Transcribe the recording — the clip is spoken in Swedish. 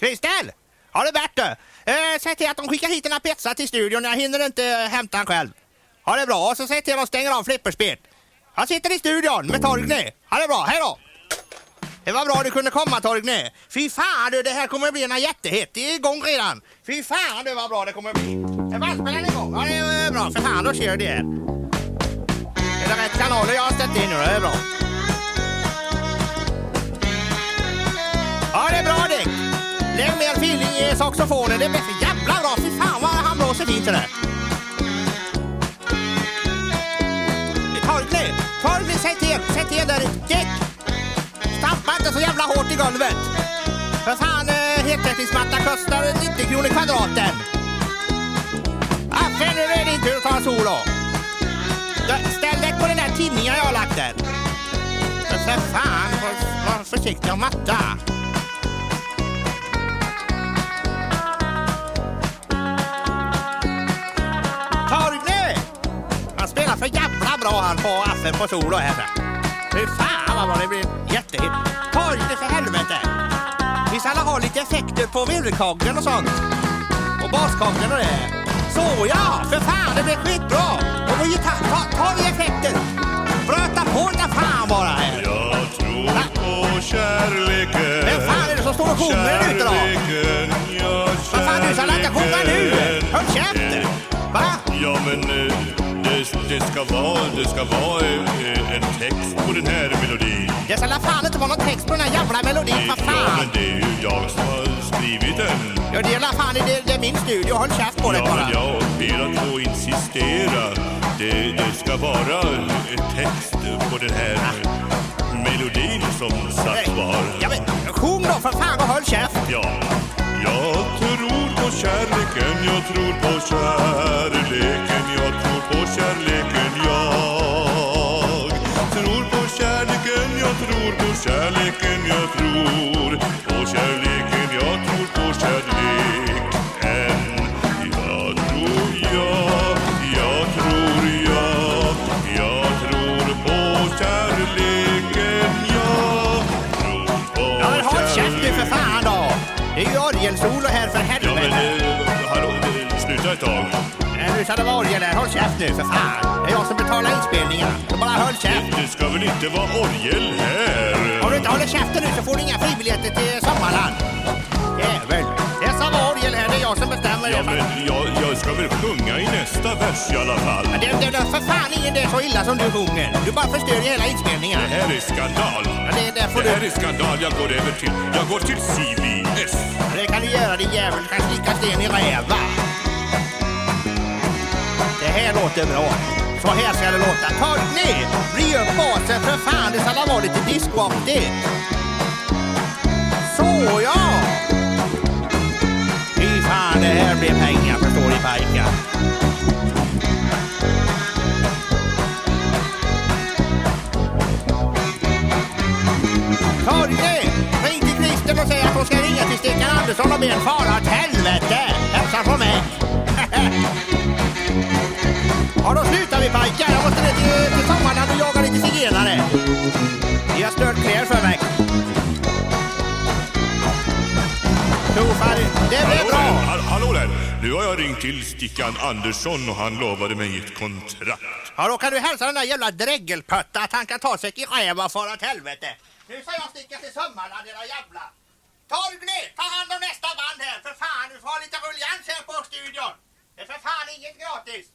Kristel! Har det Bert du? Eh, säg till att de skickar hit en pizza till studion. Jag hinner inte eh, hämta den själv. Ha det bra. Och så säg till att de stänger av flipperspel. Jag sitter i studion med Torgny. Ha det bra. Hej då! Det var bra du kunde komma Torgny. Fy fan du, det här kommer att bli en jättehett. Det är igång redan. Fy fan du vad bra det kommer att bli. Är bandspelaren igång? Ja, det är bra. För fan, då kör det här. Är det rätt kanaler jag har ställt in nu? Det är bra. Lägg mer saxofonen. Det blir jävla bra. Fy fan vad han blåser fint sådär. Torgny, Torgny, säg till, säg till där. Dick, stampa inte så jävla hårt i golvet. För fan, eh, heltäckningsmatta kostar 90 kronor kvadraten. Affe, nu är det din tur att ta en solo. Ställ dig på den där tinningen jag har lagt där. För för fan, var, var försiktig och matta. Han på affen på solo här. Fy fan vad det blir. Jättehit. Torgny för helvete! Vi ska alla ha lite effekter på virvelkageln och sånt. Och baskageln och det. Så ja, för fan det blir skitbra! Och gitarr, ta, ta i effekter! Bröta på där fan bara här. Jag tror på kärleken Vem fan är det som står och sjunger där ute då? Vad fan du ska inte sjunga nu! Håll käften! Va? Ja men eh, det, det ska vara, det ska vara en text på den här melodin. Det ska fan inte vara någon text på den här jävla melodin, vad Ja fan! men det är ju jag som har skrivit den. Ja, det är fan, det, det är min studio, håll käft på det Ja bara. men jag ber att få insistera. Det, det ska vara en text på den här melodin som sagt var. Ja, men sjung då för fan och håll käft! Ja, jag tror på kärleken, jag tror på kärleken, tror på kärleken, jag tror på kärleken, jag tror på kärleken. Jag tror jag, jag tror jag, jag tror på kärleken, jag tror på Ja, men håll käft nu för fan då! Det är ju orgelsolo här för Ja men, helvete! eh, hallå, eh, sluta ett tag. Nej, Nu ska det vara orgel håll käft nu för fan! Det är jag som betalar inspelningarna, så bara håll käft! Det ska väl inte vara orgel här? Om du inte håller käften nu så får du inga fribiljetter till Sommarland! Jävel! Det ska vara orgel här, det är jag som bestämmer Ja men jag, jag ska väl sjunga i nästa vers i alla fall. Men Det, det, för fan ingen det är så illa som du sjunger. Du bara förstör hela inspelningen. Det här är skandal. Ja, det, det får Det här du... är skandal. Jag går över till, jag går till CBS. Det kan du göra din jävel. Du kan slicka sten i räva. Det här låter bra. Så här ska det låta. Torgny! Riv upp basen för fan. Det ska vara lite discoaktigt. Så ja! Fy fan, det här blir pengar förstår ni pojkar. Torgny! Ring till Christer och säg att hon ska ringa till Stickan Andersson och be en fara åt helvete! Hälsa från mig! ja, då slutar vi pojkar. Jag måste ner till, till Sommarland och jaga lite zigenare. Vi har stört kläder för mig. Tofar, det blir Hallå bra. där, hall- hallå där. Nu har jag ringt till Stickan Andersson och han lovade mig ett kontrakt. Ja, då kan du hälsa den där jävla dräggelpötta att han kan ta sig i och fara åt helvete. Nu ska jag sticka till Sommarland, era jävla. Torgny, ta hand om nästa band här, för fan. Du får ha lite rullians här på studion. Det är för fan inget gratis.